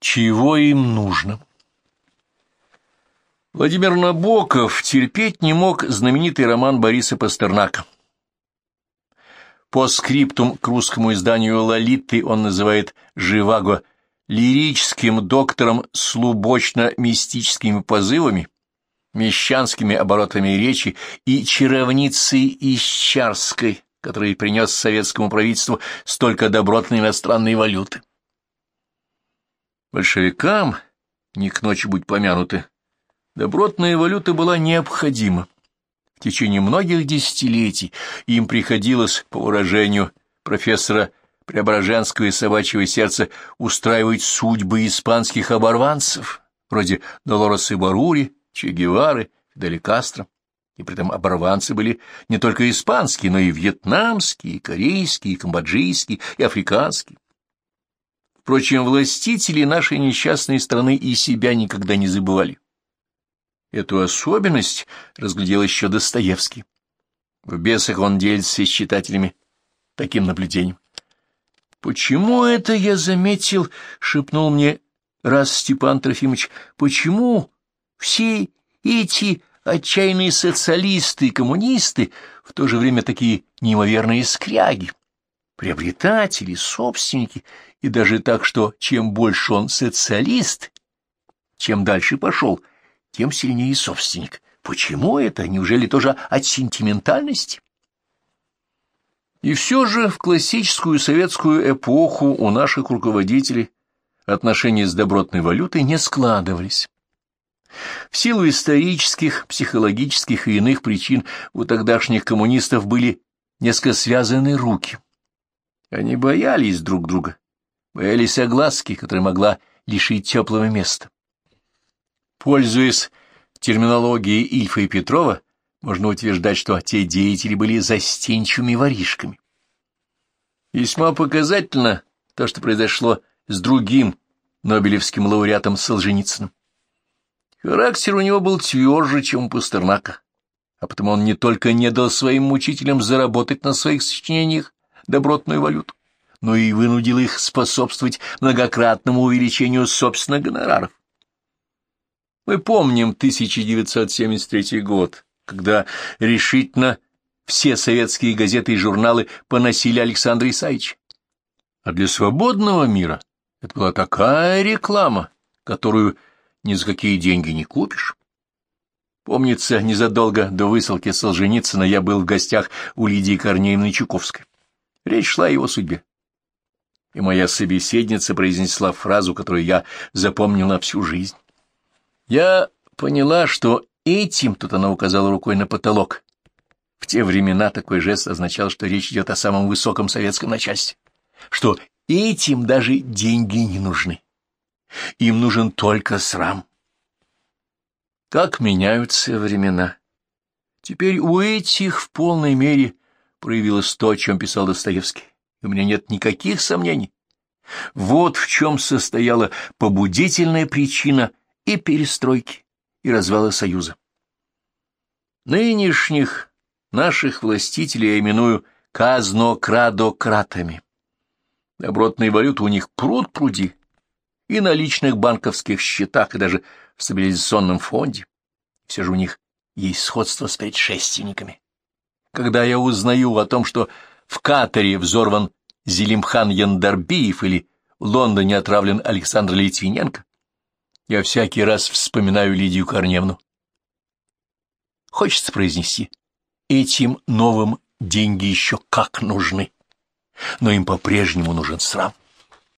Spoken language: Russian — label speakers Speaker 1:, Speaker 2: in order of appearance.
Speaker 1: Чего им нужно? Владимир Набоков терпеть не мог знаменитый роман Бориса Пастернака. По скриптум к русскому изданию «Лолиты» он называет Живаго лирическим доктором с лубочно-мистическими позывами, мещанскими оборотами речи и чаровницей Исчарской, который принес советскому правительству столько добротной иностранной валюты. Большевикам, не к ночи будь помянуты, добротная валюта была необходима. В течение многих десятилетий им приходилось, по выражению профессора Преображенского и собачьего сердца, устраивать судьбы испанских оборванцев, вроде Долореса Барури, Че Гевары, Фидели Кастро. И при этом оборванцы были не только испанские, но и вьетнамские, и корейские, и камбоджийские, и африканские. Впрочем, властители нашей несчастной страны и себя никогда не забывали. Эту особенность разглядел еще Достоевский. В «Бесах» он делится с читателями таким наблюдением. «Почему это я заметил?» — шепнул мне раз Степан Трофимович. «Почему все эти отчаянные социалисты и коммунисты в то же время такие неимоверные скряги?» Приобретатели, собственники, и даже так, что чем больше он социалист, чем дальше пошел, тем сильнее собственник. Почему это? Неужели тоже от сентиментальности? И все же в классическую советскую эпоху у наших руководителей отношения с добротной валютой не складывались. В силу исторических, психологических и иных причин у тогдашних коммунистов были несколько связаны руки. Они боялись друг друга, боялись огласки, которая могла лишить теплого места. Пользуясь терминологией Ильфа и Петрова, можно утверждать, что те деятели были застенчивыми воришками. Весьма показательно то, что произошло с другим нобелевским лауреатом Солженицыным. Характер у него был тверже, чем у Пастернака, а потому он не только не дал своим мучителям заработать на своих сочинениях, добротную валюту, но и вынудил их способствовать многократному увеличению собственных гонораров. Мы помним 1973 год, когда решительно все советские газеты и журналы поносили Александра Исаевича. А для свободного мира это была такая реклама, которую ни за какие деньги не купишь. Помнится, незадолго до высылки Солженицына я был в гостях у Лидии Корнеевны Чуковской. Речь шла о его судьбе. И моя собеседница произнесла фразу, которую я запомнил на всю жизнь. Я поняла, что этим, тут она указала рукой на потолок. В те времена такой жест означал, что речь идет о самом высоком советском начальстве, что этим даже деньги не нужны. Им нужен только срам. Как меняются времена. Теперь у этих в полной мере проявилось то, о чем писал Достоевский. у меня нет никаких сомнений. Вот в чем состояла побудительная причина и перестройки, и развала Союза. Нынешних наших властителей я именую казнокрадократами. Добротные валюты у них пруд пруди, и на личных банковских счетах, и даже в стабилизационном фонде. Все же у них есть сходство с предшественниками. Когда я узнаю о том, что в Катаре взорван Зелимхан Яндарбиев или в Лондоне отравлен Александр Литвиненко, я всякий раз вспоминаю Лидию Корневну. Хочется произнести, этим новым деньги еще как нужны, но им по-прежнему нужен срам.